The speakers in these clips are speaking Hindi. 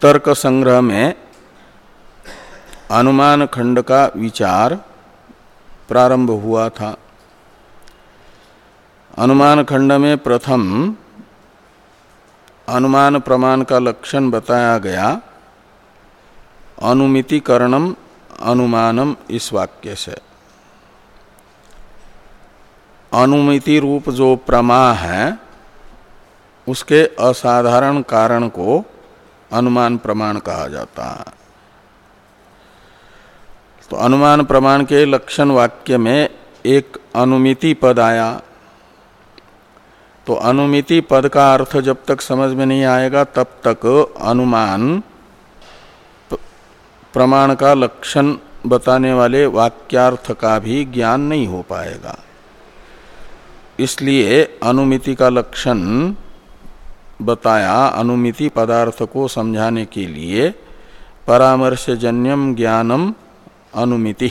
तर्क संग्रह में अनुमान खंड का विचार प्रारंभ हुआ था। अनुमान खंड में प्रथम अनुमान प्रमाण का लक्षण बताया गया। अनुमितिकरणम, अनुमानम इस वाक्य से। अनुमिति रूप जो प्रमा है, उसके असाधारण कारण को अनुमान प्रमाण कहा जाता है। तो अनुमान प्रमाण के लक्षण वाक्य में एक अनुमिति पद आया। तो अनुमिति पद का अर्थ जब तक समझ में नहीं आएगा, तब तक अनुमान प्रमाण का लक्षण बताने वाले वाक्यार्थ का भी ज्ञान नहीं हो पाएगा। इसलिए अनुमिति का लक्षण बताया अनुमिति पदार्थ को समझाने के लिए परामर्शजन्यम ज्ञानम अनुमिति।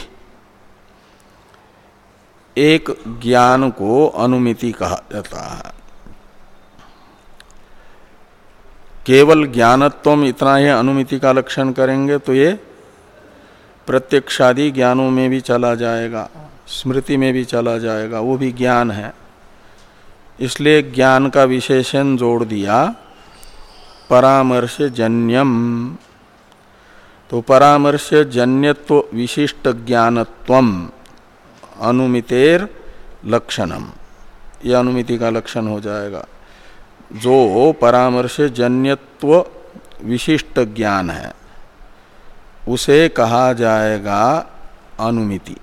एक ज्ञान को अनुमिति कहा जाता है। केवल ज्ञानत्व इतना ही अनुमिति का लक्षण करेंगे तो ये प्रत्यक्षादि ज्ञानों में भी चला जाएगा, स्मृति में भी चला जाएगा, वो भी ज्ञान है। इसलिए ज्ञान का विशेषण जोड़ दिया परामर्श जन्यम तो परामर्श जन्यत्व विशिष्ट ज्ञानत्व अनुमितेर लक्षणम। यह अनुमिति का लक्षण हो जाएगा। जो परामर्श जन्यत्व विशिष्ट ज्ञान है, उसे कहा जाएगा अनुमिति।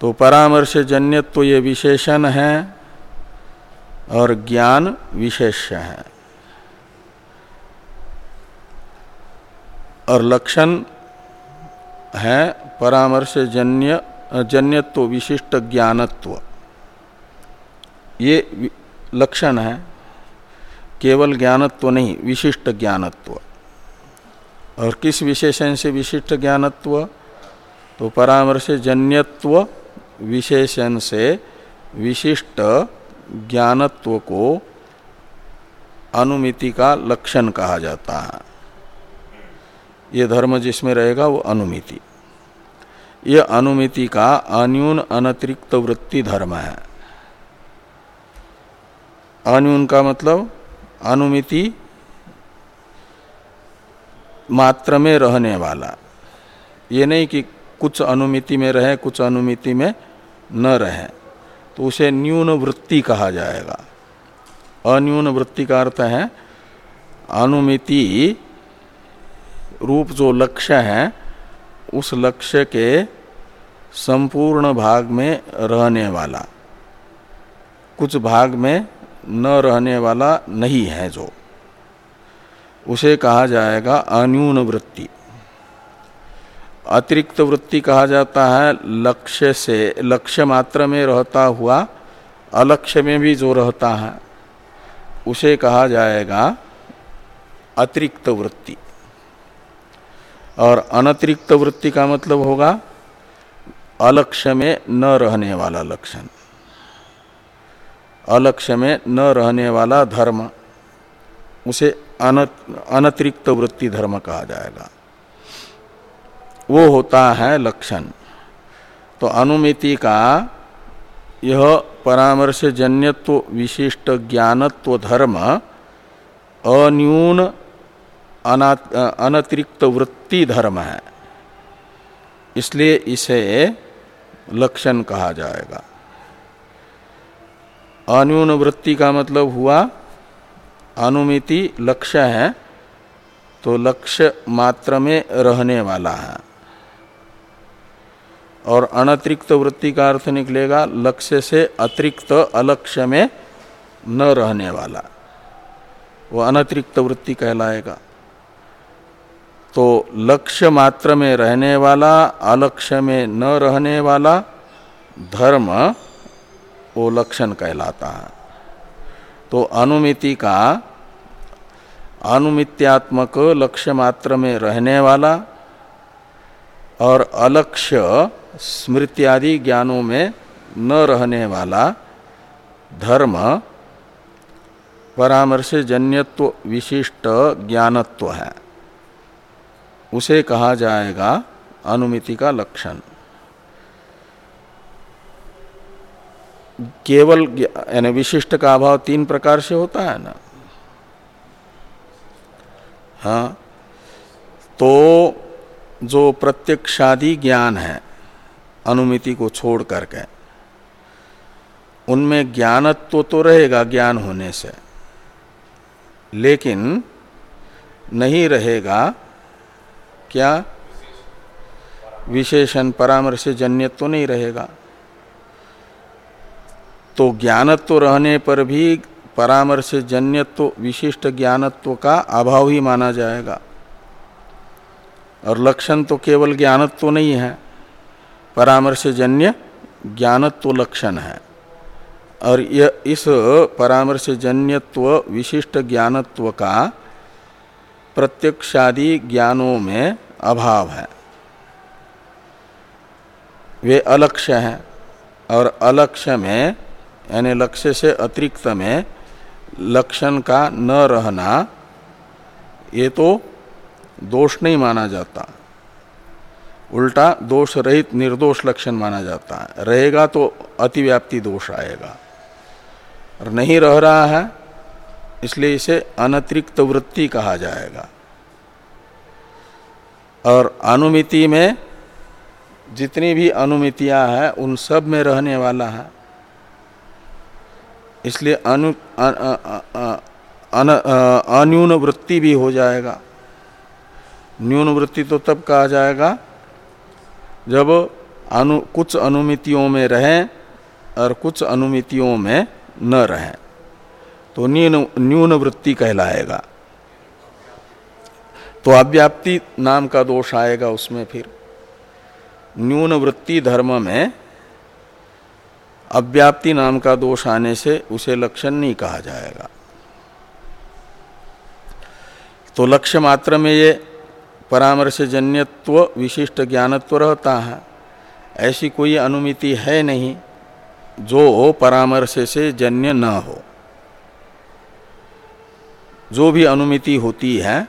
तो परामर्श जन्य तो ये विशेषण है और ज्ञान विशेष्य है। और लक्षण है परामर्श जन्य जन्यत्व विशिष्ट ज्ञानत्व। ये लक्षण है, केवल ज्ञानत्व नहीं, विशिष्ट ज्ञानत्व। और किस विशेषण से विशिष्ट ज्ञानत्व? तो परामर्श जन्यत्व विशेषण से विशिष्ट ज्ञानत्व को अनुमिति का लक्षण कहा जाता है। ये धर्म जिसमें रहेगा वो अनुमिति। ये अनुमिति का अन्यून अनतिरिक्त वृत्ति धर्म है। अन्यून का मतलब अनुमिति मात्र में रहने वाला। ये नहीं कि कुछ अनुमिति में रहे, कुछ अनुमिति में न रहे। तो उसे न्यून वृत्ति कहा जाएगा। अन्यून वृत्ति का अर्थ है, अनुमिति रूप जो लक्ष्य है, उस लक्ष्य के संपूर्ण भाग में रहने वाला। कुछ भाग में न रहने वाला नहीं है जो। उसे कहा जाएगा अन्यून वृत्ति अतिरिक्त वृत्ति कहा जाता है, लक्ष्य से, लक्ष्य मात्र में रहता हुआ, अलक्ष्य में भी जो रहता है, उसे कहा जाएगा अतिरिक्त वृत्ति। और अनतिरिक्त वृत्ति का मतलब होगा, अलक्ष्य में न रहने वाला लक्षण। अलक्ष्य में न रहने वाला धर्म, उसे अनतिरिक्त वृत्ति धर्म कहा जाएगा। वो होता है लक्षण। तो अनुमिति का यह परामर्श जन्यत्व विशिष्ट ज्ञानत्व धर्म अन्यून अनतिरिक्त वृत्ति धर्म है। इसलिए इसे लक्षण कहा जाएगा। अन्यून वृत्ति का मतलब हुआ अनुमिति लक्ष्य है तो लक्ष्य मात्र में रहने वाला है। और अनतिरिक्त वृत्ति का अर्थ निकलेगा, लक्ष्य से अतिरिक्त अलक्ष्य में न रहने वाला। वो अनतिरिक्त वृत्ति कहलाएगा। तो लक्ष्य मात्र में रहने वाला, अलक्ष्य में न रहने वाला, धर्म वो लक्षण कहलाता है। तो अनुमिति का, अनुमित्यात्मक लक्ष्य मात्र में रहने वाला और अलक्ष्य स्मृत्यादि ज्ञानों में न रहने वाला धर्म परामर्श जन्यत्व विशिष्ट ज्ञानत्व है। उसे कहा जाएगा अनुमिति का लक्षण। केवल यानी विशिष्ट का अभाव तीन प्रकार से होता है ना? हाँ। तो जो प्रत्यक्षादि ज्ञान है अनुमिति को छोड़ करके। उनमें ज्ञानत्व तो रहेगा ज्ञान होने से। लेकिन नहीं रहेगा क्या? विशेषण परामर्श जन्यत्व तो नहीं रहेगा। तो ज्ञानत्व रहने पर भी परामर्श जन्यत्व, विशिष्ट ज्ञानत्व का अभाव ही माना जाएगा। और लक्षण तो केवल ज्ञानत्व नहीं है। परामर्श जन्य ज्ञानत्व लक्षण है और यह इस परामर्श जन्यत्व विशिष्ट ज्ञानत्व का प्रत्यक्षादि ज्ञानों में अभाव है। वे अलक्ष्य हैं और अलक्ष्य में, यानी लक्ष्य से अतिरिक्त में, लक्षण का न रहना, ये तो दोष नहीं माना जाता। उल्टा दोष रहित निर्दोष लक्षण माना जाता है। रहेगा तो अतिव्याप्ति दोष आएगा। और नहीं रह रहा है, इसलिए इसे अनतिरिक्त वृत्ति कहा जाएगा। और अनुमिति में जितनी भी अनुमितियाँ हैं, उन सब में रहने वाला है। इसलिए अनु अन्यून वृत्ति भी हो जाएगा। न्यून वृत्ति तो तब कहा जाएगा जब अनु, कुछ अनुमितियों में रहें और कुछ अनुमितियों में न रहें तो न्यून न्यून वृत्ति कहलाएगा। तो अव्याप्ति नाम का दोष आएगा उसमें फिर। न्यून वृत्ति धर्म में अव्याप्ति नाम का दोष आने से उसे लक्षण नहीं कहा जाएगा। तो लक्ष्य मात्र में ये परामर्श जन्यत्व विशिष्ट ज्ञानत्व रहता है ऐसी कोई अनुमिति है नहीं, जो परामर्श से जन्य न हो। जो भी अनुमिति होती है,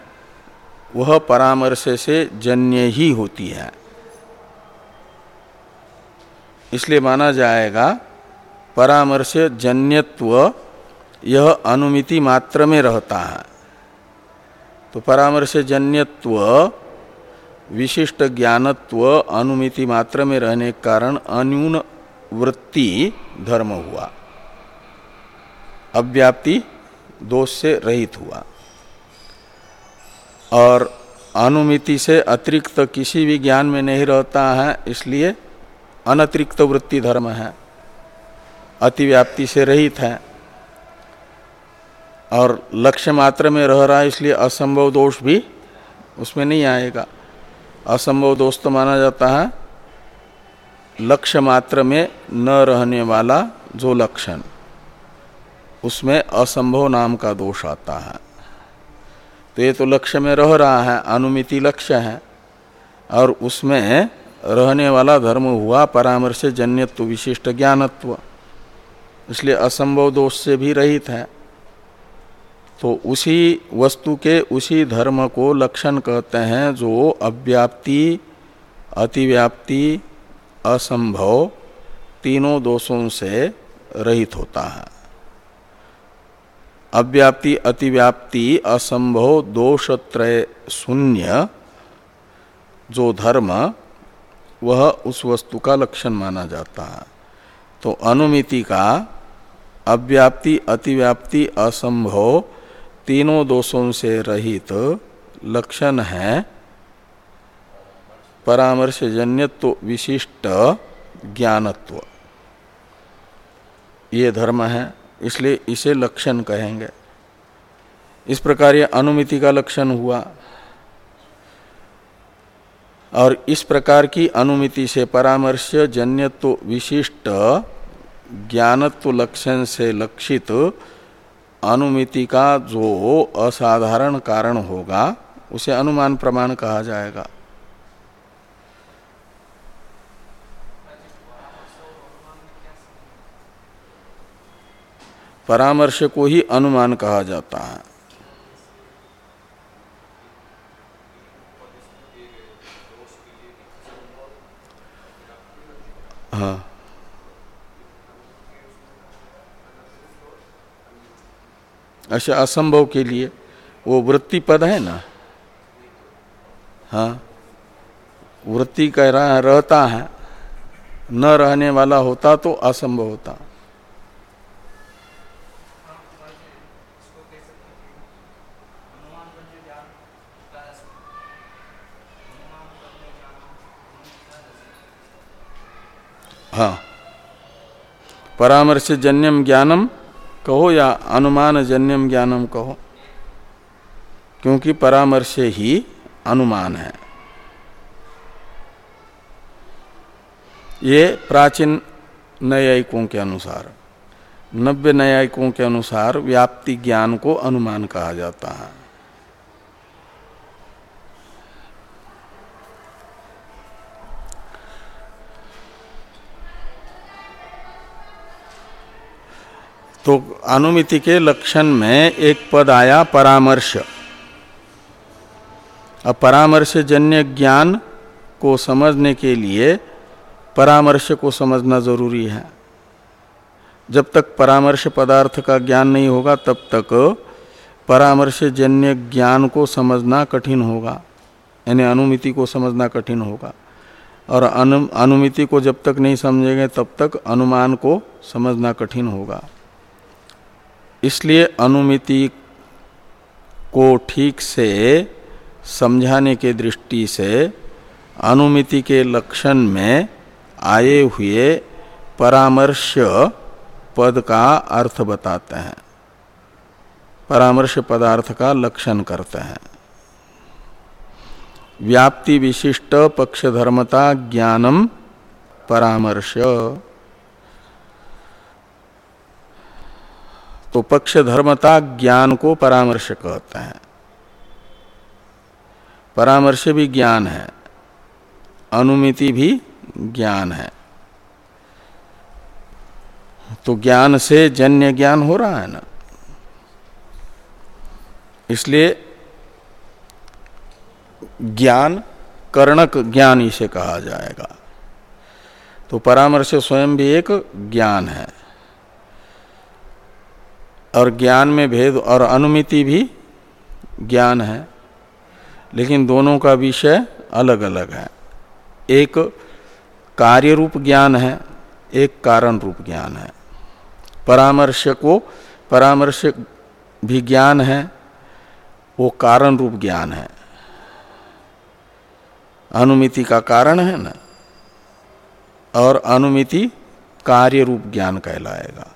वह परामर्श से जन्य ही होती है। इसलिए माना जाएगा परामर्श जन्यत्व यह अनुमिति मात्र में रहता है। तो परामर्श जन्यत्व विशिष्ट ज्ञानत्व अनुमिति मात्र में रहने के कारण अन्यून वृत्ति धर्म हुआ। अव्याप्ति दोष से रहित हुआ। और अनुमिति से अतिरिक्त किसी भी ज्ञान में नहीं रहता है, इसलिए अनतिरिक्त वृत्ति धर्म है। अतिव्याप्ति से रहित है। और लक्ष्य मात्र में रह रहा है, इसलिए असंभव दोष भी उसमें नहीं आएगा। असंभव दोष तो माना जाता है, लक्ष्य मात्र में न रहने वाला जो लक्षण, उसमें असंभव नाम का दोष आता है। तो ये तो लक्ष्य में रह रहा है, अनुमिति लक्ष्य है, और उसमें रहने वाला धर्म हुआ परामर्श जन्यत्व विशिष्ट ज्ञानत्व, इसलिए असंभव दोष से भी रहित है। तो उसी वस्तु के उसी धर्म को लक्षण कहते हैं, जो अव्याप्ति, अतिव्याप्ति, असंभव तीनों दोषों से रहित होता है। अव्याप्ति, अतिव्याप्ति, असंभव, दोषत्रय शून्य, जो धर्म, वह उस वस्तु का लक्षण माना जाता है। तो अनुमिति का अव्याप्ति, अतिव्याप्ति, असंभव तीनों दोषों से रहित लक्षण है। परामर्श जन्यत्व विशिष्ट ज्ञानत्व। ये धर्म है, इसलिए इसे लक्षण कहेंगे। इस प्रकार ये अनुमिति का लक्षण हुआ। और इस प्रकार की अनुमिति से परामर्श जन्यत्व विशिष्ट ज्ञानत्व लक्षण से लक्षित अनुमिति का जो असाधारण कारण होगा, उसे अनुमान प्रमाण कहा जाएगा। परामर्श को ही अनुमान कहा जाता है। हाँ। अच्छा असंभव के लिए। वो वृत्ति पद है ना? हाँ। वृत्ति कह रहा रहता है। न रहने वाला होता तो असंभव होता। हाँ। परामर्श जन्यम ज्ञानम कहो या अनुमान जन्यम ज्ञानम कहो, क्योंकि परामर्श ही अनुमान है। ये प्राचीन न्यायिकों के अनुसार नव्य न्यायिकों के अनुसार व्याप्ति ज्ञान को अनुमान कहा जाता है। तो अनुमिति के लक्षण में एक पद आया परामर्श। अब परामर्श जन्य ज्ञान को समझने के लिए परामर्श को समझना ज़रूरी है। जब तक परामर्श पदार्थ का ज्ञान नहीं होगा तब तक परामर्श जन्य ज्ञान को समझना कठिन होगा यानी अनुमिति को समझना कठिन होगा। और अनु, अनुमिति को जब तक नहीं समझेंगे तब तक अनुमान को समझना कठिन होगा। इसलिए अनुमिति को ठीक से समझाने के दृष्टि से अनुमिति के लक्षण में आए हुए परामर्श पद का अर्थ बताते हैं। परामर्श पदार्थ का लक्षण करते हैं। व्याप्ति विशिष्ट पक्षधर्मता ज्ञानम परामर्श। तो पक्ष धर्मता ज्ञान को परामर्श कहते हैं। परामर्श भी ज्ञान है, अनुमिति भी ज्ञान है। तो ज्ञान से जन्य ज्ञान हो रहा है ना। इसलिए ज्ञान कर्णक ज्ञान इसे कहा जाएगा। तो परामर्श स्वयं भी एक ज्ञान है। और ज्ञान में भेद और अनुमिति भी ज्ञान है। लेकिन दोनों का विषय अलग अलग है। एक कार्य रूप ज्ञान है, एक कारण रूप ज्ञान है। परामर्श को परामर्श भी ज्ञान है, वो कारण रूप ज्ञान है। अनुमिति का कारण है ना? और अनुमिति कार्य रूप ज्ञान कहलाएगा।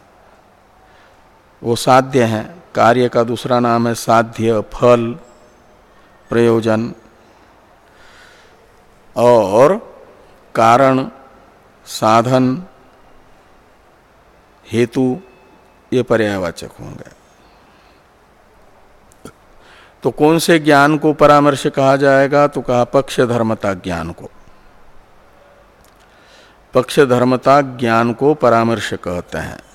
वो साध्य है। कार्य का दूसरा नाम है साध्य फल, प्रयोजन। और कारण, साधन, हेतु, ये पर्यायवाचक होंगे। तो कौन से ज्ञान को परामर्श कहा जाएगा? तो कहा पक्ष धर्मता ज्ञान को। पक्ष धर्मता ज्ञान को परामर्श कहते हैं।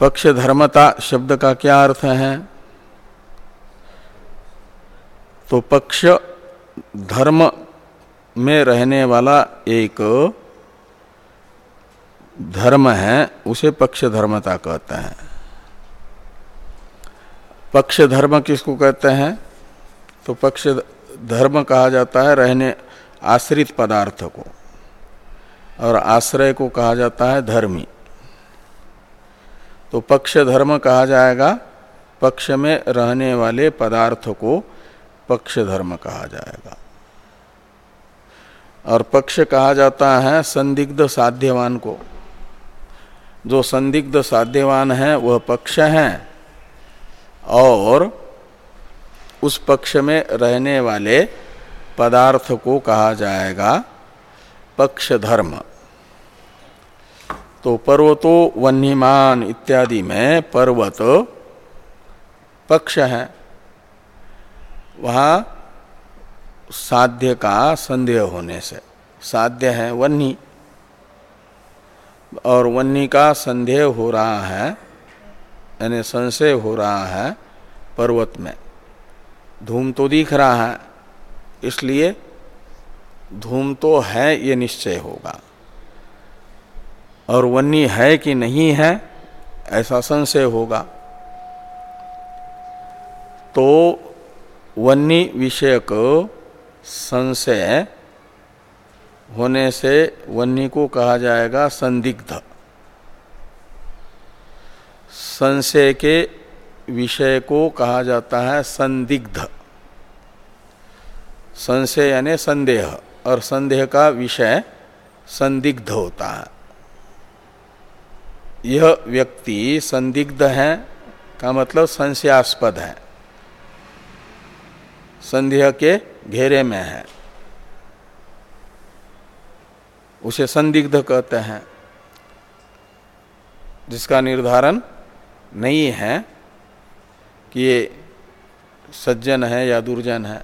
पक्ष धर्मता शब्द का क्या अर्थ है? तो पक्ष धर्म में रहने वाला एक धर्म है, उसे पक्ष धर्मता कहते हैं। पक्ष धर्म किसको कहते हैं? तो पक्ष धर्म कहा जाता है रहने आश्रित पदार्थ को, और आश्रय को कहा जाता है धर्मी। तो पक्ष धर्म कहा जाएगा, पक्ष में रहने वाले पदार्थ को पक्ष धर्म कहा जाएगा। और पक्ष कहा जाता है संदिग्ध साध्यवान को। जो संदिग्ध साध्यवान है, वह पक्ष है। और उस पक्ष में रहने वाले पदार्थ को कहा जाएगा पक्ष धर्म। तो पर्वतो वन्यमान इत्यादि में पर्वत पक्ष है। वहाँ साध्य का संदेह होने से, साध्य है वन्नी और वन्नी का संदेह हो रहा है, यानी संशय हो रहा है पर्वत में। धूम तो दिख रहा है, इसलिए धूम तो है ये निश्चय होगा। और वन्नी है कि नहीं है, ऐसा संशय होगा। तो वन्नी विषयक संशय होने से वन्नी को कहा जाएगा संदिग्ध। संशय के विषय को कहा जाता है संदिग्ध। संशय यानी संदेह, और संदेह का विषय संदिग्ध होता है। यह व्यक्ति संदिग्ध है का मतलब संशयास्पद है। संदेह के घेरे में है। उसे संदिग्ध कहते हैं, जिसका निर्धारण नहीं है कि ये सज्जन है या दुर्जन है।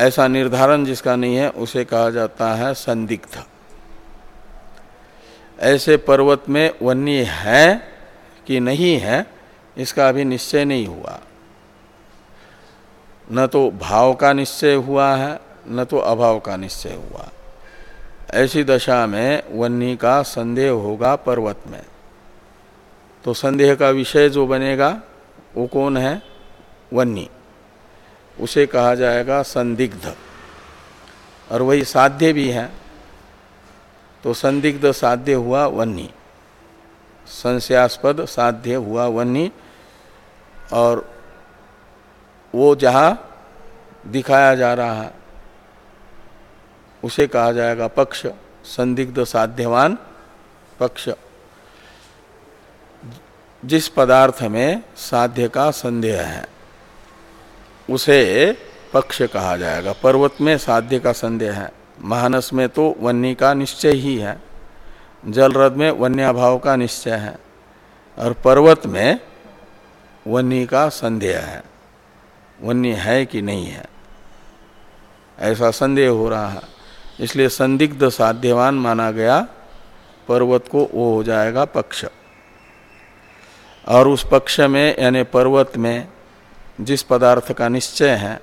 ऐसा निर्धारण जिसका नहीं है, उसे कहा जाता है संदिग्ध। ऐसे पर्वत में वन्य है कि नहीं है, इसका अभी निश्चय नहीं हुआ। न तो भाव का निश्चय हुआ है, न तो अभाव का निश्चय हुआ। ऐसी दशा में वन्नी का संदेह होगा पर्वत में। तो संदेह का विषय जो बनेगा, वो कौन है? वन्नी उसे कहा जाएगा संदिग्ध। और वही साध्य भी है। तो संदिग्ध साध्य हुआ वन्नी संशयास्पद साध्य हुआ वन्नी और वो जहाँ दिखाया जा रहा है उसे कहा जाएगा पक्ष, संदिग्ध साध्यवान पक्ष। जिस पदार्थ में साध्य का संदेह है, उसे पक्ष कहा जाएगा। पर्वत में साध्य का संदेह है। महानस में तो वन्य का निश्चय ही है जल में वन्याभाव का निश्चय है, और पर्वत में वन्य का संदेह है। वन्य है कि नहीं है? ऐसा संदेह हो रहा है, इसलिए संदिग्ध साध्यवान माना गया, पर्वत को वो हो जाएगा पक्ष। और उस पक्ष में, यानी पर्वत में, जिस पदार्थ का निश्चय है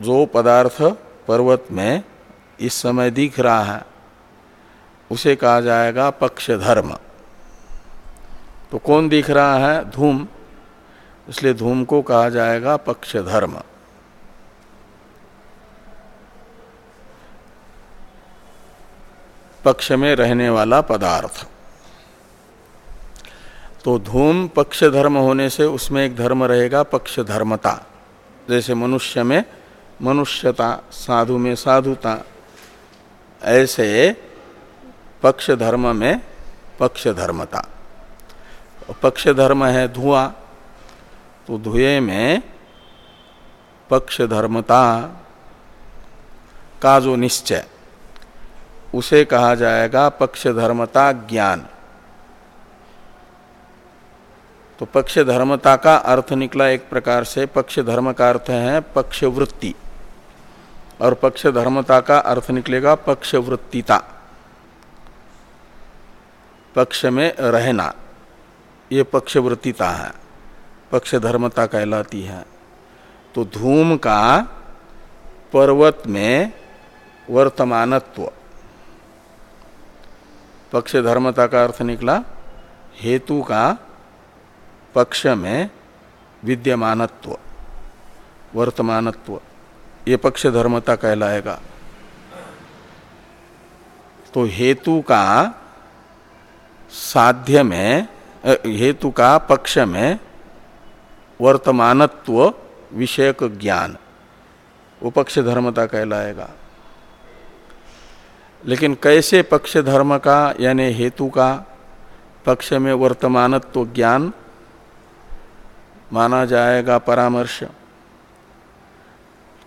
जो पदार्थ पर्वत में इस समय दिख रहा है, उसे कहा जाएगा पक्ष धर्म तो कौन दिख रहा है? धूम। इसलिए धूम को कहा जाएगा पक्ष धर्म पक्ष में रहने वाला पदार्थ। तो धूम पक्ष धर्म होने से उसमें एक धर्म रहेगा पक्ष धर्मता जैसे मनुष्य में मनुष्यता, साधु में साधुता, ऐसे पक्ष धर्म में पक्ष धर्मता। पक्ष धर्म है धुआँ तो धुएँ में पक्ष धर्मता का जो निश्चय, उसे कहा जाएगा पक्ष धर्मता ज्ञान। तो पक्ष धर्मता का अर्थ निकला एक प्रकार से, पक्ष धर्म का अर्थ है पक्ष वृत्ति। और पक्ष धर्मता का अर्थ निकलेगा पक्ष वृत्तिता पक्ष में रहना, ये पक्ष वृत्तिता है। पक्ष धर्मता कहलाती है। तो धूम का पर्वत में वर्तमानत्व। पक्ष धर्मता का अर्थ निकला, हेतु का पक्ष में विद्यमानत्व, वर्तमानत्व। ये पक्ष धर्मता कहलाएगा। तो हेतु का साध्य में हेतु का पक्ष में वर्तमानत्व विषयक ज्ञान, वो पक्ष धर्मता कहलाएगा। लेकिन कैसे पक्ष धर्म का, यानी हेतु का पक्ष में वर्तमानत्व ज्ञान माना जाएगा परामर्श?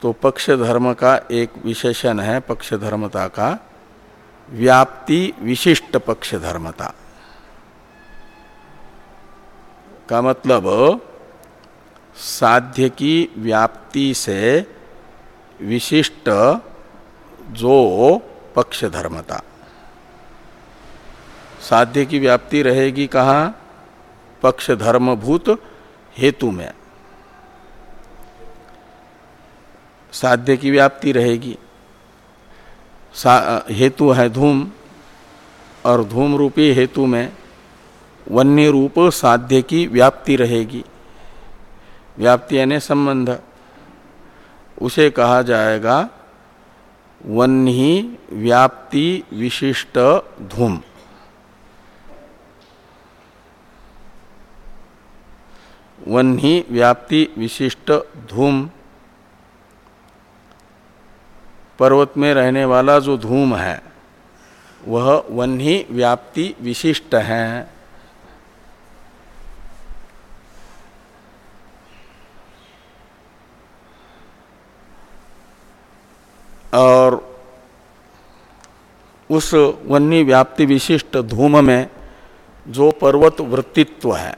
तो पक्ष धर्म का एक विशेषण है पक्ष धर्मता का। व्याप्ति विशिष्ट पक्ष धर्मता का मतलब साध्य की व्याप्ति से विशिष्ट जो पक्ष धर्मता साध्य की व्याप्ति रहेगी कहाँ? पक्ष धर्मभूत हेतु में। साध्य की व्याप्ति रहेगी। हेतु है धूम, और धूम रूपी हेतु में वन्य रूप साध्य की व्याप्ति रहेगी। व्याप्ति यानी संबंध। उसे कहा जाएगा वन्ही व्याप्ति विशिष्ट धूम। वन्ही व्याप्ति विशिष्ट धूम पर्वत में रहने वाला जो धूम है, वह वन्ही व्याप्ति विशिष्ट है। और उस वन्य व्याप्ति विशिष्ट धूम में जो पर्वत वृत्तित्व है,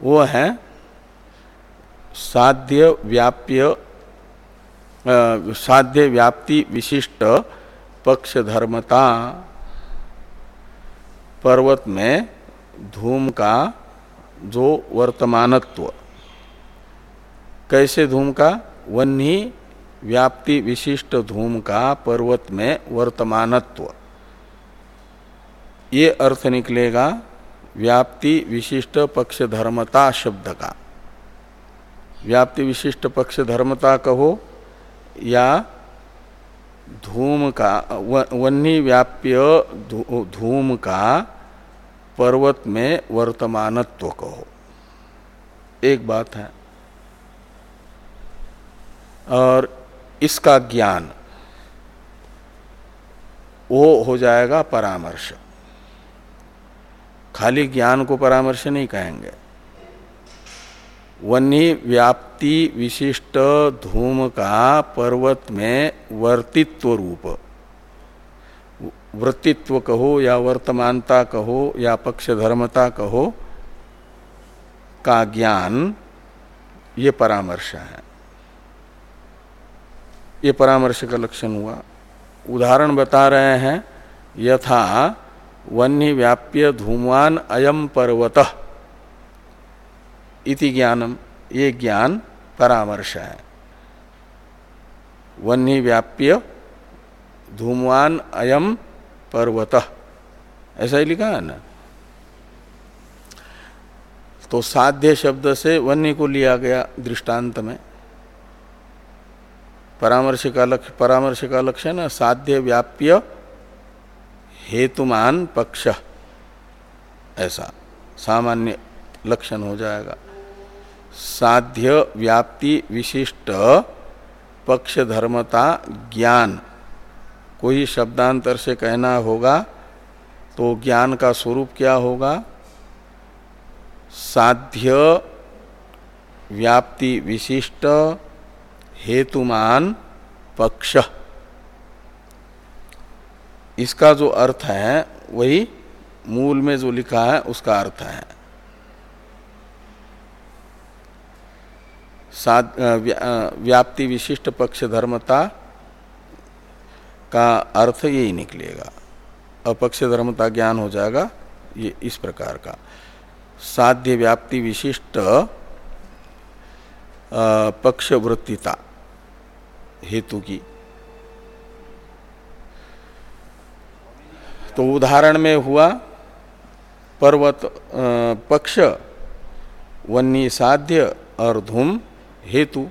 वो है साध्य व्याप्य साध्य व्याप्ति विशिष्ट पक्ष धर्मता पर्वत में धूम का जो वर्तमानत्व। कैसे धूम का? वन्ही व्याप्ति विशिष्ट धूम का पर्वत में वर्तमानत्व। ये अर्थ निकलेगा व्याप्ति विशिष्ट पक्ष धर्मता शब्द का। व्याप्ति विशिष्ट पक्ष धर्मता कहो या धूम का वन्नी व्याप्य धूम का पर्वत में वर्तमानत्व कहो। एक बात है। और इसका ज्ञान, वो हो जाएगा परामर्श। खाली ज्ञान को परामर्श नहीं कहेंगे। वन्य व्याप्ति विशिष्ट धूम का पर्वत में वर्तित्व रूप। वृत्तित्व कहो या वर्तमानता कहो या पक्ष धर्मता कहो, का ज्ञान, ये परामर्श है। ये परामर्श का लक्षण हुआ। उदाहरण बता रहे हैं, यथा वन्य व्याप्य धूमवान अयम पर्वत। इति ज्ञानम ये ज्ञान परामर्श है। वन्य व्याप्य धूमवान अयम पर्वत। ऐसा ही लिखा है ना? तो साध्य शब्द से वन्य को लिया गया दृष्टांत में। परामर्श का लक्ष्य परामर्श का लक्ष्य ना, साध्य व्याप्य हेतुमान पक्ष। ऐसा, सामान्य लक्षण हो जाएगा। साध्य व्याप्ति विशिष्ट पक्ष धर्मता ज्ञान। कोई शब्दांतर से कहना होगा तो ज्ञान का स्वरूप क्या होगा? साध्य व्याप्ति विशिष्ट हेतुमान पक्ष। इसका जो अर्थ है, वही मूल में जो लिखा है, उसका अर्थ है। व्याप्ति विशिष्ट पक्ष धर्मता का अर्थ यही निकलेगा। अपक्ष धर्मता ज्ञान हो जाएगा, ये इस प्रकार का। साध्य व्याप्ति विशिष्ट पक्ष वृत्तिता हेतु की। तो उदाहरण में हुआ, पर्वत पक्ष वन्नी साध्य और धूम हेतु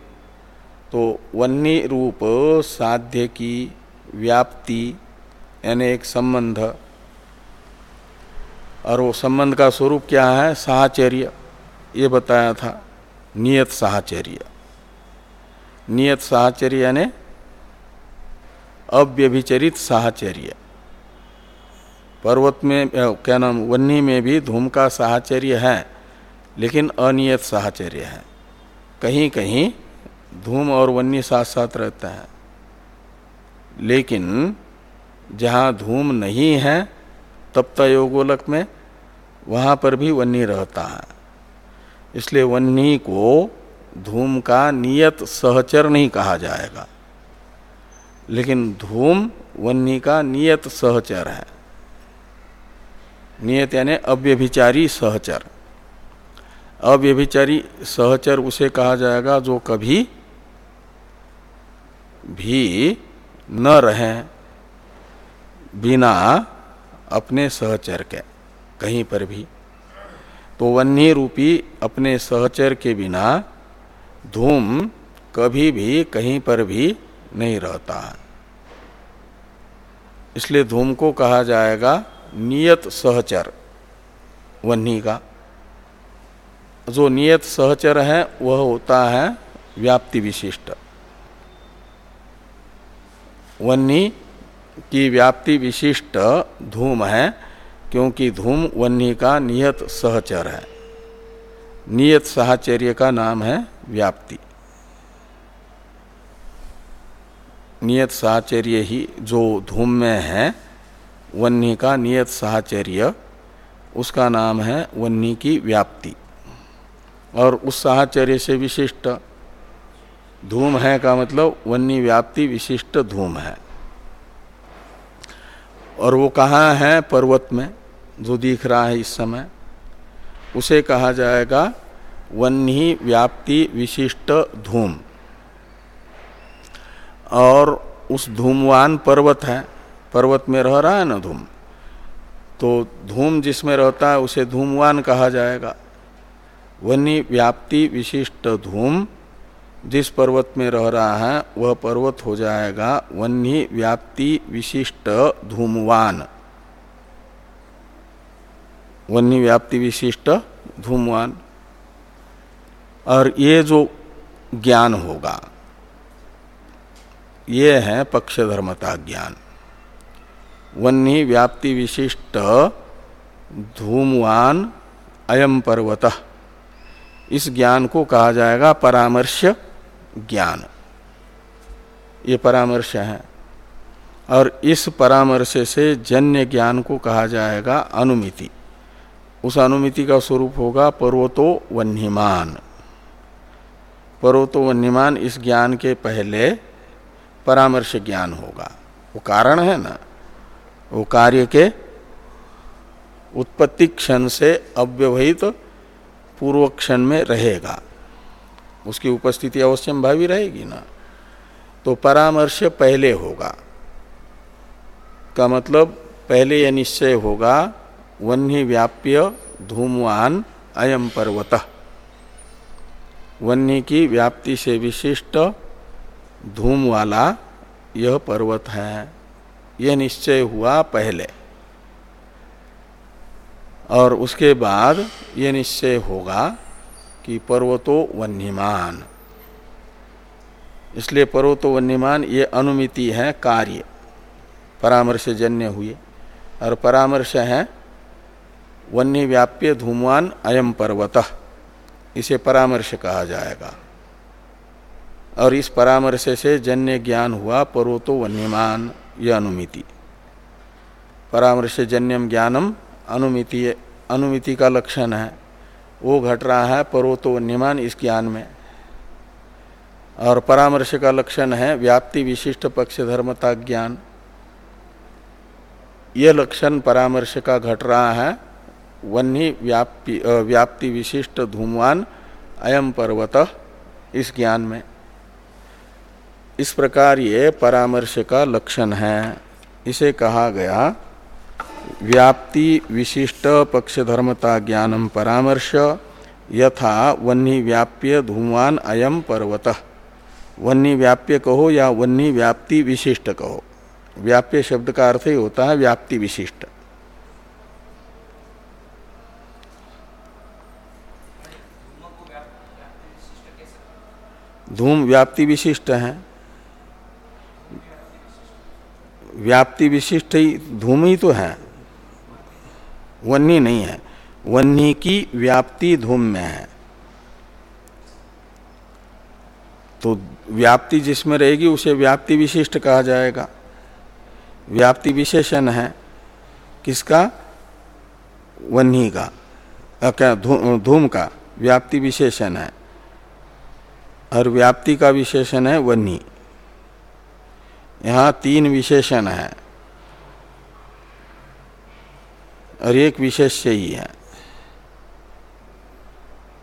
तो वन्नी रूप साध्य की व्याप्ति यानी एक संबंध। और वो संबंध का स्वरूप क्या है? साहचर्य, ये बताया था, नियत साहचर्य। नियत साहचर्य यानी अव्यभिचरित साहचर्य। पर्वत में क्या नाम वन्नी में भी धूम का साहचर्य है, लेकिन अनियत साहचर्य है। कहीं कहीं धूम और वन्य साथ साथ रहता है। लेकिन जहाँ धूम नहीं है तप्त योगोलक में वहाँ पर भी वन्नी रहता है। इसलिए वन्नी को धूम का नियत सहचर नहीं कहा जाएगा। लेकिन धूम वन्नी का नियत सहचर है। नियत यानी अव्यभिचारी सहचर। अव्यभिचारी सहचर उसे कहा जाएगा, जो कभी भी न रहे बिना अपने सहचर के, कहीं पर भी। तो वन्य रूपी अपने सहचर के बिना धूम कभी भी कहीं पर भी नहीं रहता। इसलिए धूम को कहा जाएगा नियत सहचर वन्नी का। जो नियत सहचर है, वह होता है व्याप्ति विशिष्ट। वन्नी की व्याप्ति विशिष्ट धूम है, क्योंकि धूम वन्नी का नियत सहचर है। नियत साहचर्य का नाम है व्याप्ति। नियत साहचर्य ही जो धूम में है, वन्नी का नियत साहचर्य, उसका नाम है वन्नी की व्याप्ति। और उस साहचर्य से विशिष्ट। धूम है का मतलब वन्य व्याप्ति विशिष्ट धूम है। और वो कहाँ है? पर्वत में, जो दिख रहा है इस समय। उसे कहा जाएगा वन्नी व्याप्ति विशिष्ट धूम। और उस धूमवान पर्वत है, पर्वत में रह रहा है ना धूम? तो धूम जिसमें रहता है, उसे धूमवान कहा जाएगा। वन्नी व्याप्ति विशिष्ट धूम, जिस पर्वत में रह रहा है, वह पर्वत हो जाएगा वन्नी व्याप्ति विशिष्ट धूमवान। वन्नी व्याप्ति विशिष्ट धूमवान। और ये जो ज्ञान होगा, ये है पक्ष धर्मता ज्ञान। वन्नी व्याप्ति विशिष्ट धूमवान अयम पर्वत। इस ज्ञान को कहा जाएगा परामर्श ज्ञान। ये परामर्श है। और इस परामर्श से जन्य ज्ञान को कहा जाएगा अनुमिति। उस अनुमिति का स्वरूप होगा पर्वतो वन्यमान पर्वतो वन्यमान इस ज्ञान के पहले परामर्श ज्ञान होगा। वो कारण है ना? वो कार्य के उत्पत्ति क्षण से अव्यवहित पूर्व क्षण में रहेगा। उसकी उपस्थिति अवश्यम भावी रहेगी ना। तो परामर्श पहले होगा। का मतलब पहले यह निश्चय होगा वन्य व्याप्य धूमवान अयम पर्वत। वन्य की व्याप्ति से विशिष्ट धूम वाला यह पर्वत है। यह निश्चय हुआ पहले। और उसके बाद ये निश्चय होगा कि पर्वतो वन्यमान। इसलिए पर्वतो वन्यमान ये अनुमिति है कार्य परामर्श जन्य हुए। और परामर्श है वन्य व्याप्य धूमवान अयम पर्वत, इसे परामर्श कहा जाएगा। और इस परामर्श से जन्य ज्ञान हुआ पर्वतो वन्यमान यह अनुमिति। परामर्श जन्यम ज्ञानम अनुमिति अनुमिति का लक्षण है। वो घट रहा है पर्वतो वन्यमान इस ज्ञान में। और परामर्श का लक्षण है व्याप्ति विशिष्ट पक्ष धर्मता ज्ञान। यह लक्षण परामर्श का घट रहा है। वन्य व्याप्ति व्याप्ति विशिष्ट धूमवान अयम पर्वत इस ज्ञान में। इस प्रकार ये परामर्श का लक्षण है। इसे कहा गया व्याप्ति विशिष्ट पक्ष धर्मता ज्ञानम परामर्श यथा वन्नी व्याप्य धूमवान अयम पर्वत। वन्नी व्याप्य कहो या वन्नी व्याप्ति विशिष्ट कहो। व्याप्य शब्द का अर्थ ही होता है व्याप्ति विशिष्ट। धूम व्याप्ति विशिष्ट है। व्याप्ति विशिष्ट ही धूम ही तो है। वन्नी नहीं है। वन्नी की व्याप्ति धूम में है। तो व्याप्ति जिसमें रहेगी उसे व्याप्ति विशिष्ट कहा जाएगा। व्याप्ति विशेषण है किसका? वन्नी का क्या धूम का व्याप्ति विशेषण है। और व्याप्ति का विशेषण है वन्नी यहाँ तीन विशेषण है। और एक विशेष्य ही है।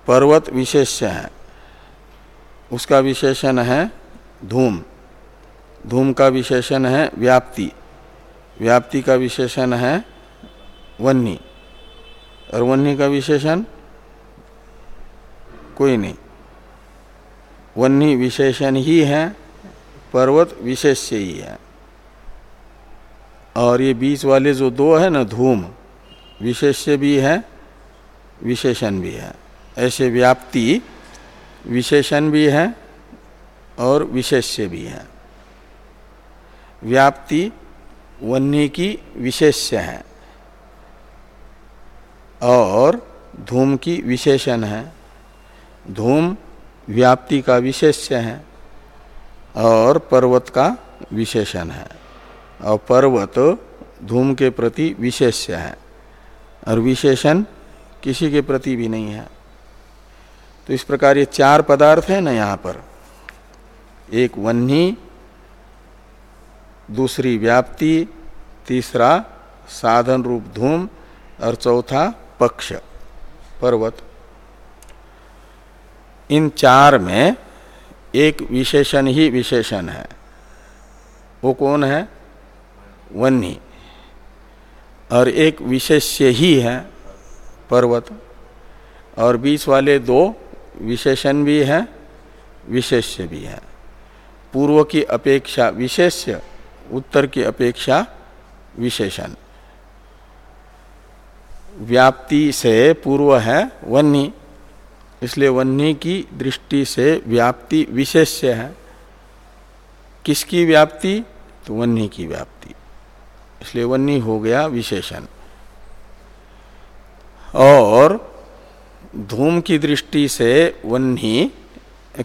पर्वत विशेष्य है। उसका विशेषण है धूम। धूम का विशेषण है व्याप्ति। व्याप्ति का विशेषण है वन्नी। और वन्नी का विशेषण कोई नहीं। वन्नी विशेषण ही है, पर्वत विशेष्य ही है। और ये बीच वाले जो दो है ना, धूम विशेष्य भी है, विशेषण भी है। ऐसे व्याप्ति, विशेषण भी है और विशेष्य भी है। व्याप्ति वन्य की विशेष्य है और धूम की विशेषण है। धूम व्याप्ति का विशेष्य है और पर्वत का विशेषण है। और पर्वत धूम के प्रति विशेष्य है। और विशेषण किसी के प्रति भी नहीं है। तो इस प्रकार ये चार पदार्थ है ना यहाँ पर। एक वन्नी दूसरी व्याप्ति, तीसरा साधन रूप धूम और चौथा पक्ष, पर्वत। इन चार में एक विशेषण ही विशेषण है। वो कौन है? वन्नी और एक विशेष्य ही है पर्वत, और बीच वाले दो विशेषण भी है, विशेष्य भी है। पूर्व की अपेक्षा विशेष्य, उत्तर की अपेक्षा विशेषण। व्याप्ति से पूर्व है वन्नी इसलिए वन्नी की दृष्टि से व्याप्ति विशेष्य है। किसकी व्याप्ति? तो वन्नी की व्याप्ति। इसलिए वन्नी हो गया विशेषण। और धूम की दृष्टि से वन्नी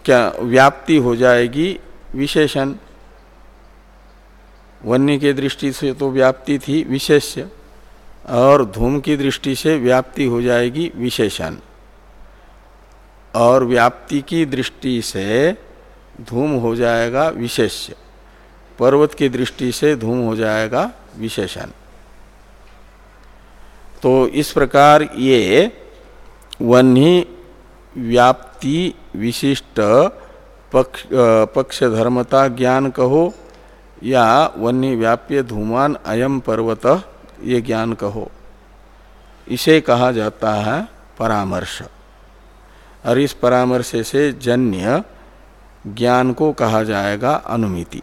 क्या व्याप्ति हो जाएगी विशेषण? वन्य की दृष्टि से तो व्याप्ति थी विशेष्य और धूम की दृष्टि से व्याप्ति हो जाएगी विशेषण। और व्याप्ति की दृष्टि से धूम हो जाएगा विशेष्य पर्वत की दृष्टि से धूम हो जाएगा विशेषण। तो इस प्रकार ये वन्ही व्याप्ति विशिष्ट पक्ष पक्ष धर्मता ज्ञान कहो या वन्य व्याप्य धूमान अयम पर्वत ये ज्ञान कहो। इसे कहा जाता है परामर्श। और इस परामर्श से जन्य ज्ञान को कहा जाएगा अनुमिति।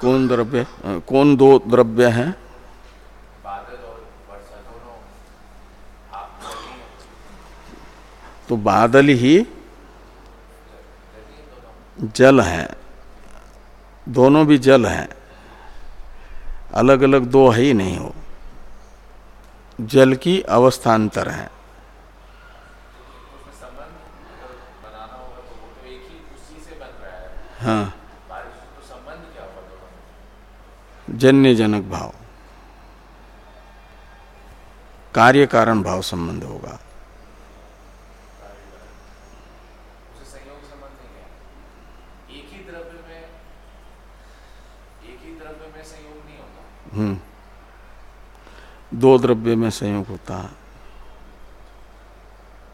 कौन द्रव्य, कौन दो द्रव्य हैं? तो बादल ही जल है। दोनों भी जल हैं। अलग अलग दो है ही नहीं हो जल की अवस्थान्तर है। हाँ। जन्य जनक भाव। कार्य कारण भाव संबंध होगा। हम्म। दो द्रव्य में संयोग होता है।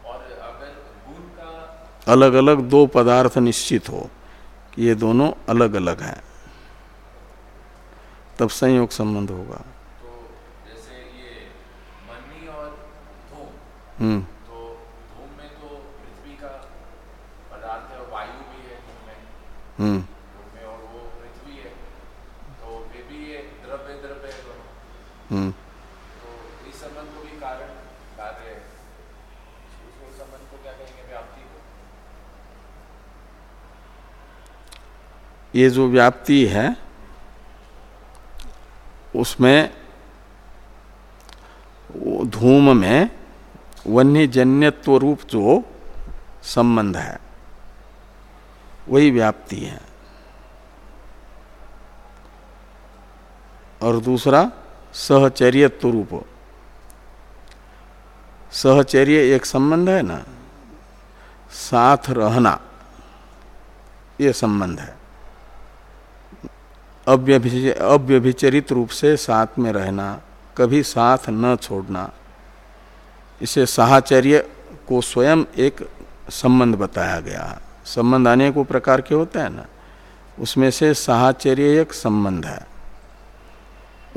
और अगर का अलग अलग दो पदार्थ निश्चित हो कि ये दोनों अलग अलग हैं। तब संयोग संबंध होगा। तो जैसे ये मन्नी और धूम हम्म। तो धूम में तो पृथ्वी का पदार्थ है वायु भी है धूम में। हम्म। धूम में और वो पृथ्वी है तो वे भी ये द्रव्य द्रव्य है दोनों। हम्म। तो इस संबंध को भी कारण कार्य है। संबंध को क्या कहेंगे व्याप्ति को? ये जो व्याप्ति है उसमें धूम में वन्य जन्यत्व रूप जो संबंध है, वही व्याप्ति है। और दूसरा सहचर्यत्व रूप सहचर्य एक संबंध है ना, साथ रहना, ये संबंध है। अव्यभिचरित रूप से साथ में रहना, कभी साथ न छोड़ना। इसे साहचर्य को स्वयं एक संबंध बताया गया। संबंध अनेकों प्रकार के होते हैं ना? उसमें से साहचर्य एक संबंध है।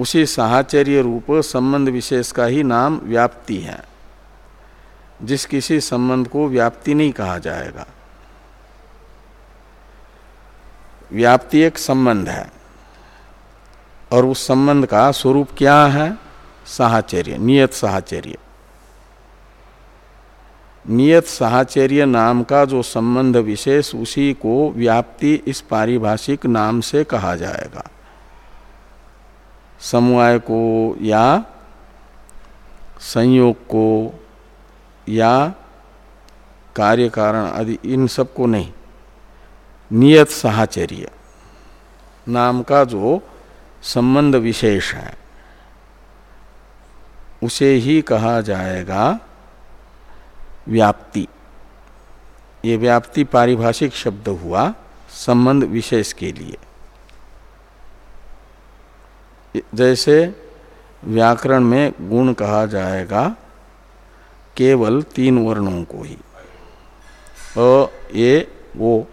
उसी साहचर्य रूप संबंध विशेष का ही नाम व्याप्ति है। जिस किसी संबंध को व्याप्ति नहीं कहा जाएगा। व्याप्ति एक संबंध है। और उस संबंध का स्वरूप क्या है? साहचर्य, नियत साहचर्य। नियत साहचर्य नाम का जो संबंध विशेष उसी को व्याप्ति इस पारिभाषिक नाम से कहा जाएगा। समवाय को या संयोग को या कार्य कारण आदि, इन सबको नहीं। नियत साहचर्य नाम का जो संबंध विशेष है। उसे ही कहा जाएगा व्याप्ति। ये व्याप्ति पारिभाषिक शब्द हुआ संबंध विशेष के लिए। जैसे व्याकरण में गुण कहा जाएगा केवल तीन वर्णों को ही। अ ये वो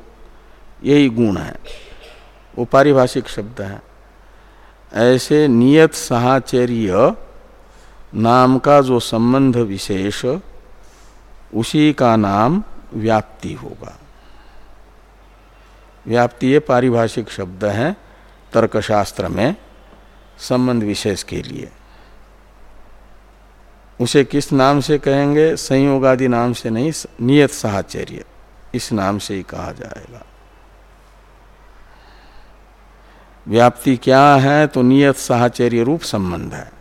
यही गुण है। वो पारिभाषिक शब्द है। ऐसे नियत साहचर्य नाम का जो संबंध विशेष, उसी का नाम व्याप्ति होगा। व्याप्ति ये पारिभाषिक शब्द है, तर्कशास्त्र में संबंध विशेष के लिए। उसे किस नाम से कहेंगे? संयोग आदि नाम से नहीं, नियत साहचर्य, इस नाम से ही कहा जाएगा। व्याप्ति क्या है तो नियत साहचर्य रूप संबंध है।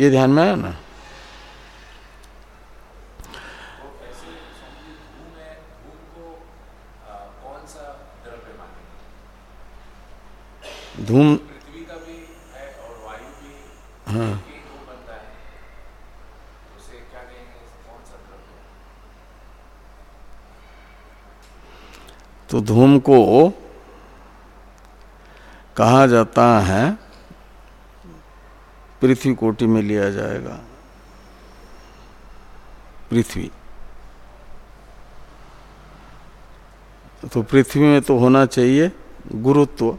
ये ध्यान में है ना? धूम का है। और वायु भी हाँ बनता है उसे क्या कहेंगे कौन सा द्रव्य तो धूम को कहा जाता है, पृथ्वी कोटि में लिया जाएगा। पृथ्वी। तो पृथ्वी में तो होना चाहिए गुरुत्व।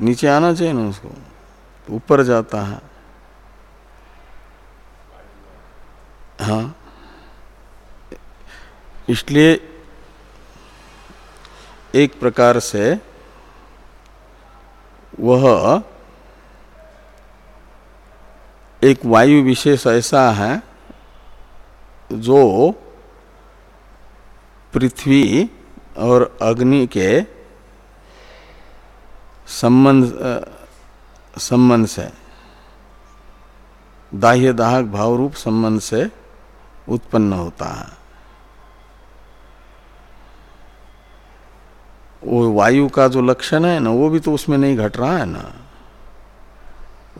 नीचे आना चाहिए ना उसको? तो ऊपर जाता है। हाँ। इसलिए एक प्रकार से वह एक वायु विशेष ऐसा है जो पृथ्वी और अग्नि के संबंध संबंध से दाह्य दाहक भाव रूप संबंध से उत्पन्न होता है। वो वायु का जो लक्षण है ना, वो भी तो उसमें नहीं घट रहा है ना।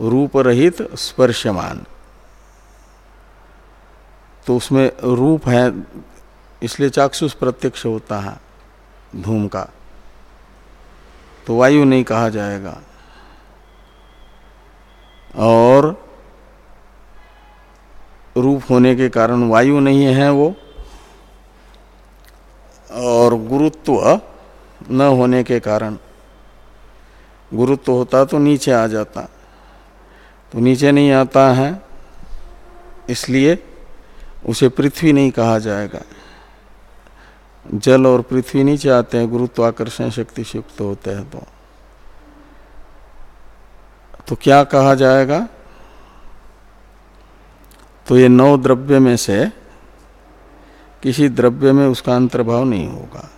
रूप रहित स्पर्शमान। तो उसमें रूप है, इसलिए चाक्षुष प्रत्यक्ष होता है, धूम का। तो वायु नहीं कहा जाएगा। और रूप होने के कारण वायु नहीं है वो। और गुरुत्व न होने के कारण। गुरुत्व तो होता तो नीचे आ जाता। तो नीचे नहीं आता है, इसलिए उसे पृथ्वी नहीं कहा जाएगा। जल और पृथ्वी नीचे आते हैं, गुरुत्वाकर्षण शक्ति युक्त होते हैं तो। तो क्या कहा जाएगा? तो ये नौ द्रव्य में से किसी द्रव्य में उसका अंतर्भाव नहीं होगा।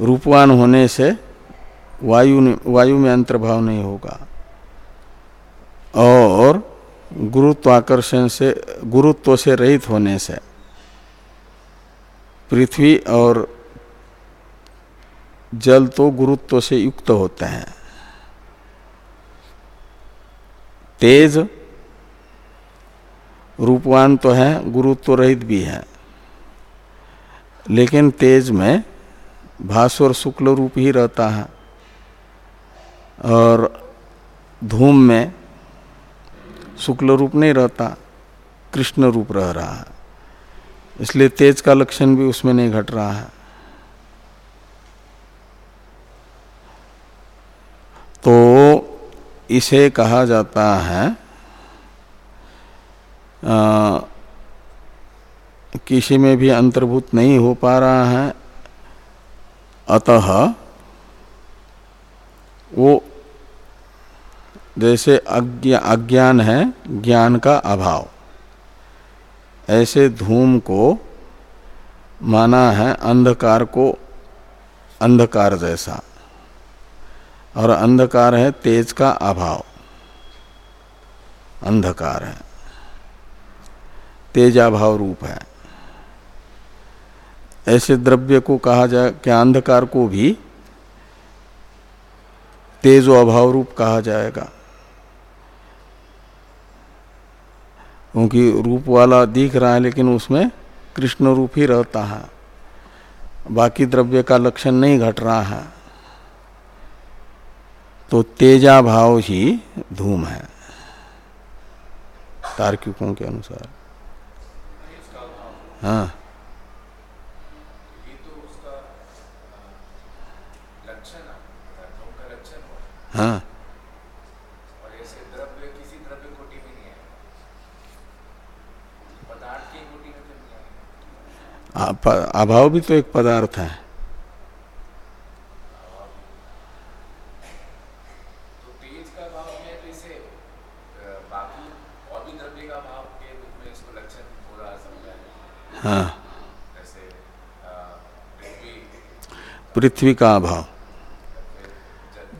रूपवान होने से वायु वायु में अंतर्भाव नहीं होगा। और गुरुत्वाकर्षण से, गुरुत्व से रहित होने से पृथ्वी और जल तो गुरुत्व से युक्त होते हैं। तेज रूपवान तो है, गुरुत्व रहित भी है। लेकिन तेज में भास्वर शुक्ल रूप ही रहता है। और धूम में शुक्ल रूप नहीं रहता कृष्ण रूप रह रहा है। इसलिए तेज का लक्षण भी उसमें नहीं घट रहा है। तो इसे कहा जाता है आ, किसी में भी अंतर्भूत नहीं हो पा रहा है अतः वो जैसे अज्ञा, अज्ञान है ज्ञान का अभाव। ऐसे धूम को माना है अंधकार को अंधकार जैसा। और अंधकार है तेज का अभाव। अंधकार है। तेजाभाव रूप है। ऐसे द्रव्य को कहा जाए क्या अंधकार को भी तेजो अभाव रूप कहा जाएगा। क्योंकि रूप वाला दिख रहा है, लेकिन उसमें कृष्ण रूप ही रहता है। बाकी द्रव्य का लक्षण नहीं घट रहा है। तो तेजा भाव ही धूम है, तार्किकों के अनुसार। हाँ। हाँ। अभाव भी तो एक पदार्थ है। हाँ पृथ्वी का अभाव।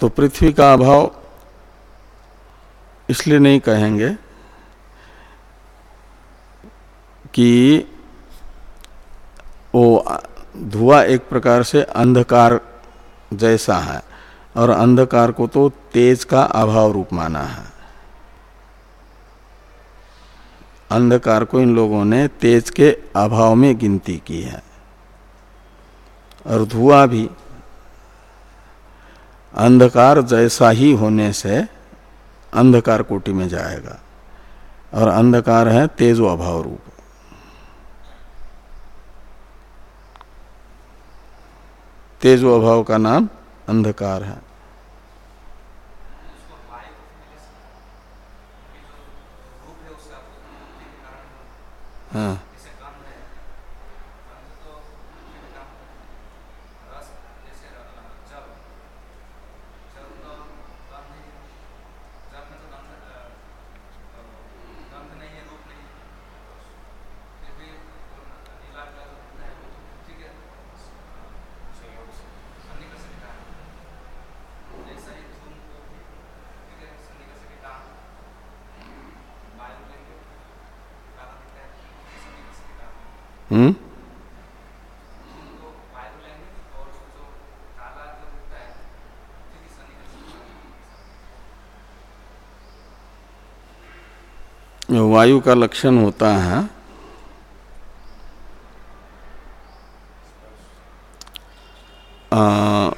तो पृथ्वी का अभाव इसलिए नहीं कहेंगे कि वो धुआँ एक प्रकार से अंधकार जैसा है और अंधकार को तो तेज का अभाव रूप माना है। अंधकार को इन लोगों ने तेज के अभाव में गिनती की है और धुआँ भी अंधकार जैसा ही होने से अंधकार कोटि में जाएगा। और अंधकार है तेजो अभाव रूप। तेजो अभाव का नाम अंधकार है। हाँ हम्म वायु का लक्षण होता है। आ,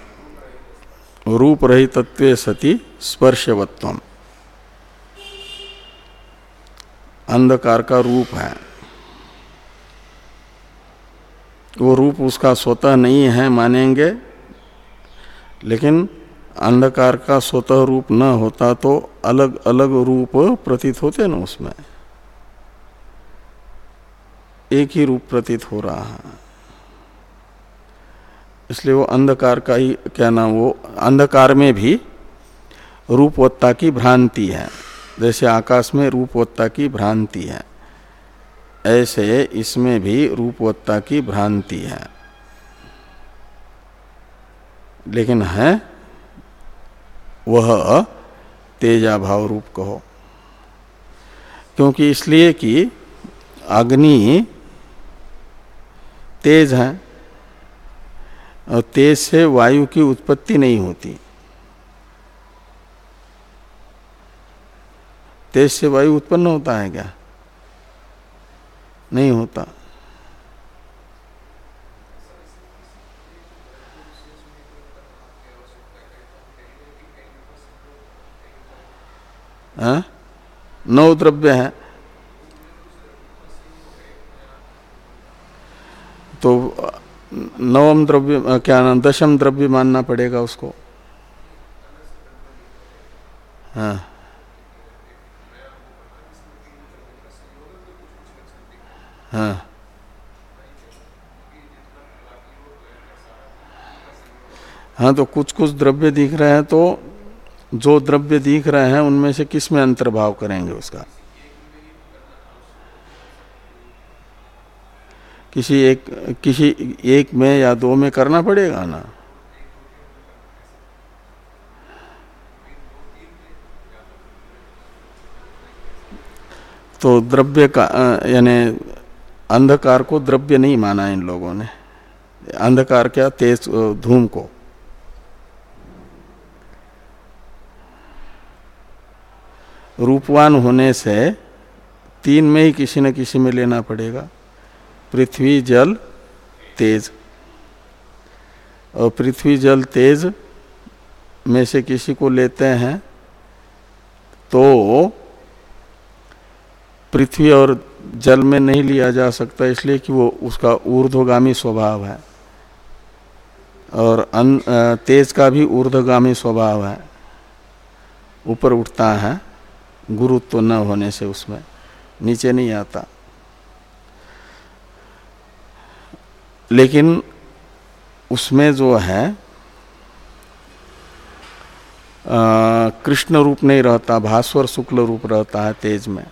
रूप रहितत्व सती स्पर्शवत्व अंधकार का रूप है। वो रूप उसका स्वतः नहीं है मानेंगे। लेकिन अंधकार का स्वतः रूप न होता तो अलग अलग रूप प्रतीत होते ना उसमें। एक ही रूप प्रतीत हो रहा है। इसलिए वो अंधकार का ही, क्या नाम, वो अंधकार में भी रूपवत्ता की भ्रांति है। जैसे आकाश में रूपवत्ता की भ्रांति है, ऐसे इसमें भी रूपवत्ता की भ्रांति है। लेकिन है, वह तेजा भाव रूप कहो। क्योंकि इसलिए कि अग्नि तेज है और तेज से वायु की उत्पत्ति नहीं होती। तेज से वायु उत्पन्न होता है क्या? नहीं होता। हाँ? नौ द्रव्य है। तो नवम द्रव्य क्या नाम, दशम द्रव्य मानना पड़ेगा उसको। हाँ। हाँ। हाँ तो कुछ कुछ द्रव्य दिख रहे हैं तो जो द्रव्य दिख रहे हैं, उनमें से किसमें अंतर्भाव करेंगे उसका? किसी एक किसी एक में या दो में करना पड़ेगा ना? तो द्रव्य का यानी अंधकार को द्रव्य नहीं माना इन लोगों ने। अंधकार क्या? तेज धूम को। रूपवान होने से तीन में ही किसी न किसी में लेना पड़ेगा। पृथ्वी, जल, तेज। और पृथ्वी, जल, तेज में से किसी को लेते हैं तो पृथ्वी और जल में नहीं लिया जा सकता, इसलिए कि वो उसका ऊर्ध्वगामी स्वभाव है। और तेज का भी ऊर्ध्वगामी स्वभाव है। ऊपर उठता है। गुरुत्व न होने से उसमें नीचे नहीं आता। लेकिन उसमें जो है कृष्ण रूप नहीं रहता, भास्वर शुक्ल रूप रहता है तेज में।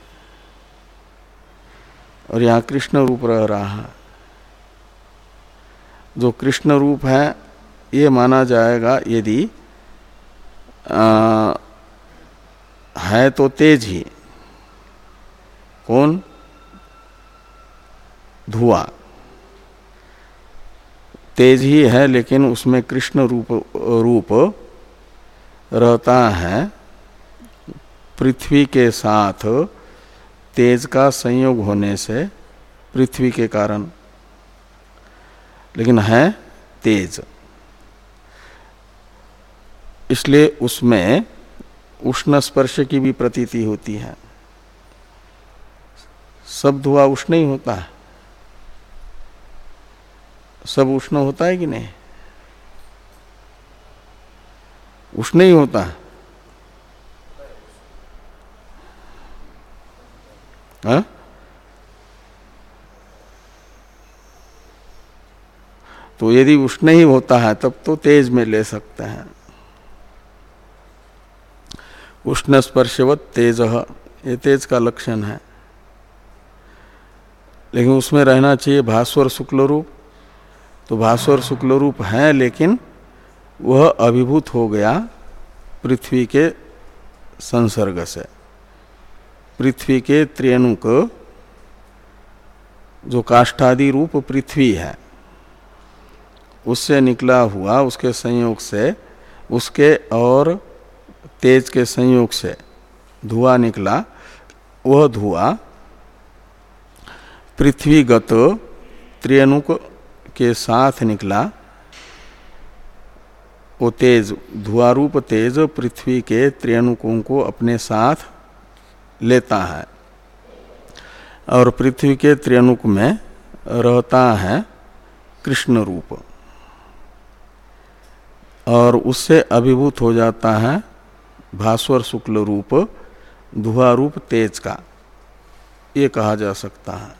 और यहाँ कृष्ण रूप रह रहा है। जो कृष्ण रूप है, ये माना जाएगा यदि है तो तेज ही। कौन? धुआँ। तेज ही है, लेकिन उसमें कृष्ण रूप रूप रहता है। पृथ्वी के साथ तेज का संयोग होने से पृथ्वी के कारण, लेकिन है तेज। इसलिए उसमें उष्ण स्पर्श की भी प्रतीति होती है। सब धुआँ उष्ण ही होता है। सब उष्ण होता है कि नहीं? उष्ण ही होता है। हा? तो यदि उष्ण ही होता है, तब तो तेज में ले सकते हैं। उष्ण स्पर्शवत तेज, ये तेज का लक्षण है। लेकिन उसमें रहना चाहिए भास्वर शुक्ल रूप तो भास्वर शुक्ल रूप है, लेकिन वह अभिभूत हो गया पृथ्वी के संसर्ग से। पृथ्वी के त्रियणुक जो काष्ठादि रूप पृथ्वी है, उससे निकला हुआ, उसके संयोग से, उसके और तेज के संयोग से धुआँ निकला। वह धुआँ पृथ्वीगत त्रियनुक के साथ निकला। वो तेज, धुआरूप तेज पृथ्वी के त्रियनुकों को अपने साथ लेता है और पृथ्वी के त्रियनुक में रहता है कृष्ण रूप और उससे अभिभूत हो जाता है भास्वर शुक्ल रूप धुआ रूप, तेज का। ये कहा जा सकता है।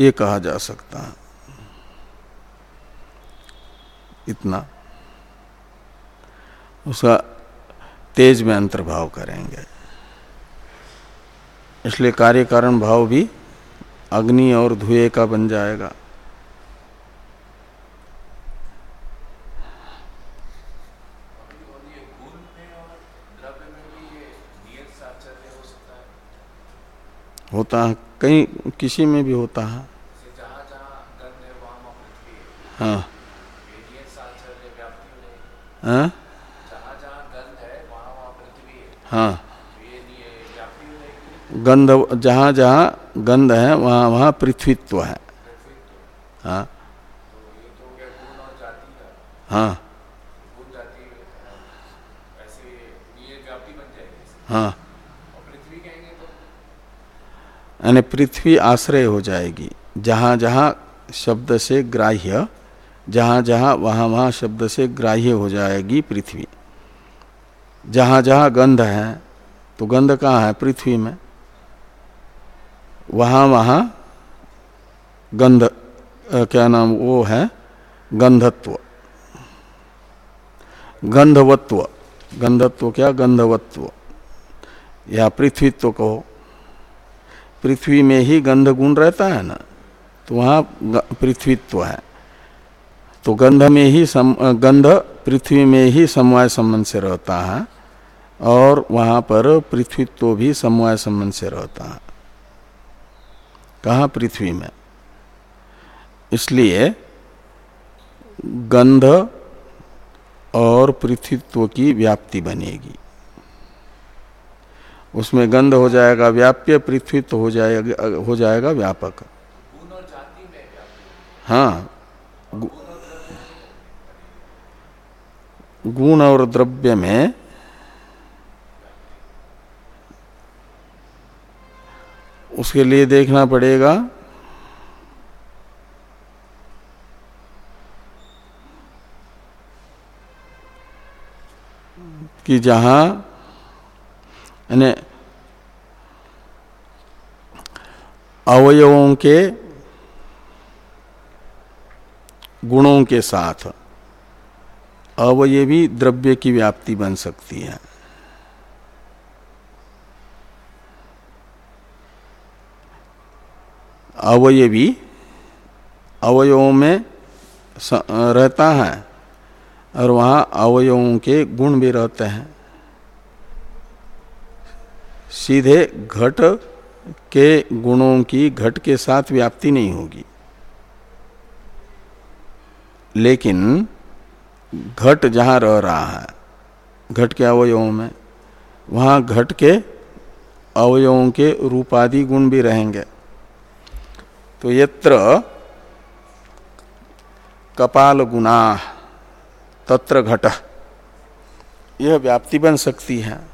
ये कहा जा सकता है। इतना। उसका तेज में अंतर्भाव करेंगे। इसलिए कार्य कारण भाव भी अग्नि और धुए का बन जाएगा। होता है कहीं किसी में भी होता है। हाँ। हाँ। हाँ? गंध जहाँ जहाँ गंध है वहाँ वहाँ पृथ्वीत्व है। हाँ। हाँ हाँ। यानी पृथ्वी आश्रय हो जाएगी। जहाँ जहाँ शब्द से ग्राह्य, जहाँ जहाँ वहाँ वहाँ शब्द से ग्राह्य हो जाएगी पृथ्वी। जहाँ जहाँ गंध है तो गंध कहाँ है? पृथ्वी में। वहाँ वहाँ गंध क्या नाम वो है? गंधत्व। गंधवत्व। गंधत्व क्या? गंधवत्व। या पृथ्वीत्व कहो। पृथ्वी में ही गंध गुण रहता है ना तो वहाँ पृथ्वीत्व है। तो गंध में ही सम, गंध पृथ्वी में ही समवाय संबंध से रहता है और वहाँ पर पृथ्वीत्व भी समवाय संबंध से रहता है। कहा? पृथ्वी में। इसलिए गंध और पृथ्वीत्व की व्याप्ति बनेगी। उसमें गंध हो जाएगा, व्याप्य पृथ्वी तो हो जाएगा हो जाएगा व्यापक। हाँ। गुण और द्रव्य में उसके लिए देखना पड़ेगा। कि जहाँ यानी अवयवों के गुणों के साथ अवयवी द्रव्य की व्याप्ति बन सकती है। अवयवी अवयवों में रहता है और वहाँ अवयवों के गुण भी रहते हैं। सीधे घट के गुणों की, घट के साथ व्याप्ति नहीं होगी। लेकिन घट जहाँ रह रहा है, घट के अवयवों में, वहाँ घट के अवयवों के रूपादि गुण भी रहेंगे। तो यत्र कपाल गुणा तत्र घट, यह व्याप्ति बन सकती है।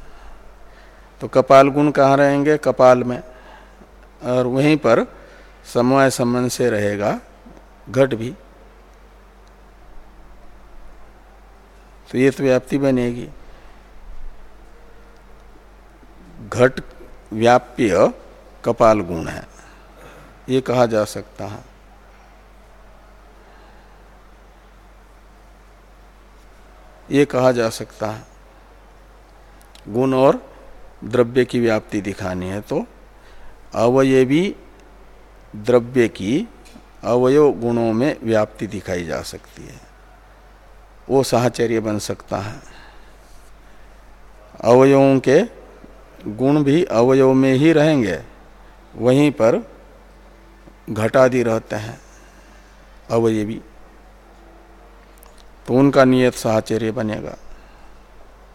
तो कपाल गुण कहाँ रहेंगे? कपाल में। और वहीं पर समवाय संबंध से रहेगा, घट भी। तो ये तो व्याप्ति बनेगी। घट व्याप्य कपाल गुण है। ये कहा जा सकता है। ये कहा जा सकता है। गुण और द्रव्य की व्याप्ति दिखानी है तो अवयवी द्रव्य की अवयव गुणों में व्याप्ति दिखाई जा सकती है। वो साहचर्य बन सकता है। अवयवों के गुण भी अवयव में ही रहेंगे, वहीं पर घटादि रहते हैं अवयवी। तो उनका नियत साहचर्य बनेगा,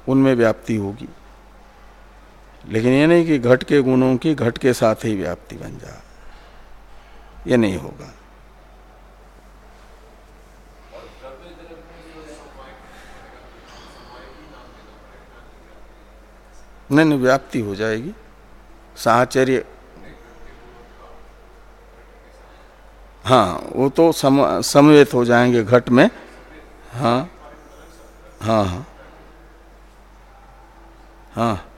उनमें व्याप्ति होगी। लेकिन ये नहीं कि घट के गुणों की घट के साथ ही व्याप्ति बन जा। ये नहीं होगा। नहीं नहीं व्याप्ति हो जाएगी। साहचर्य। हाँ वो तो सम, समवेत हो जाएँगे घट में। हाँ हाँ हाँ। हाँ।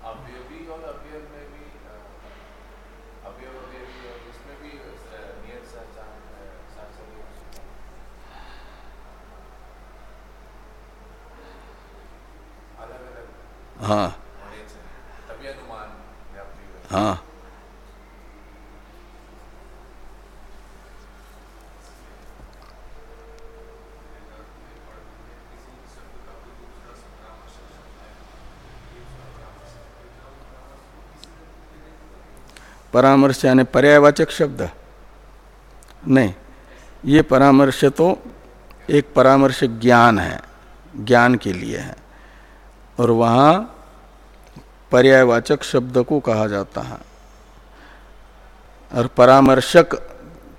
परामर्श यानी पर्यायवाचक शब्द। नहीं, ये परामर्श तो एक परामर्श ज्ञान है, ज्ञान के लिए है। और वहाँ पर्यायवाचक शब्द को कहा जाता है। और परामर्शक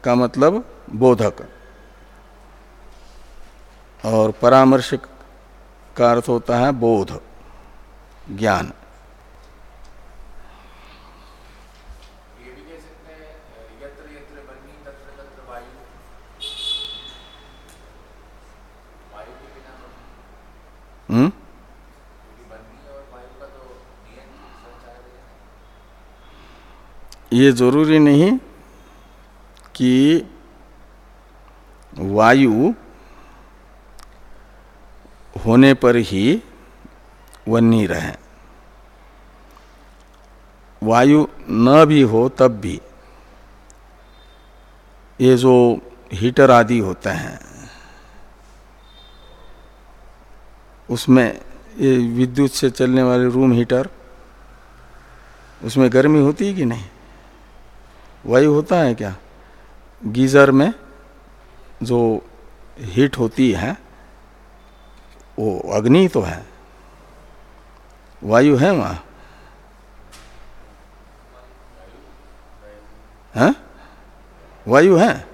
का मतलब बोधक। और परामर्शक का अर्थ होता है बोध, ज्ञान। ये ज़रूरी नहीं कि वायु होने पर ही वन्नी रहे। वायु न भी हो तब भी ये जो हीटर आदि होते हैं, उसमें ये विद्युत से चलने वाले रूम हीटर, उसमें गर्मी होती है कि नहीं? वायु होता है क्या? गीजर में जो हीट होती है, वो अग्नि तो है। वायु है वहाँ। है? वायु है।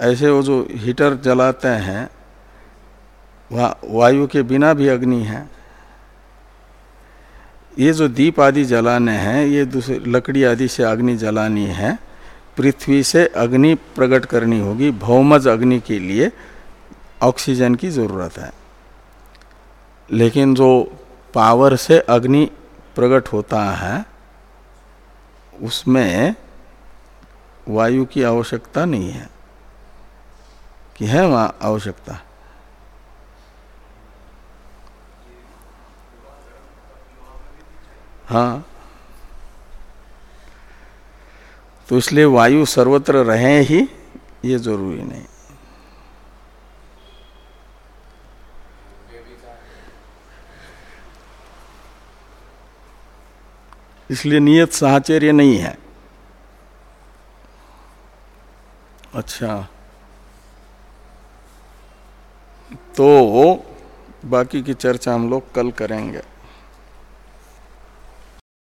ऐसे वो जो हीटर जलाते हैं, वहाँ वायु के बिना भी अग्नि है। ये जो दीप आदि जलाने हैं, ये दूसरे लकड़ी आदि से अग्नि जलानी है, पृथ्वी से अग्नि प्रकट करनी होगी भौमज अग्नि के लिए ऑक्सीजन की ज़रूरत है। लेकिन जो पावर से अग्नि प्रकट होता है, उसमें वायु की आवश्यकता नहीं है। कि है वहाँ आवश्यकता? हाँ। तो इसलिए वायु सर्वत्र रहे ही, ये ज़रूरी नहीं। इसलिए नियत साहचर्य नहीं है। अच्छा। तो बाकी की चर्चा हम लोग कल करेंगे।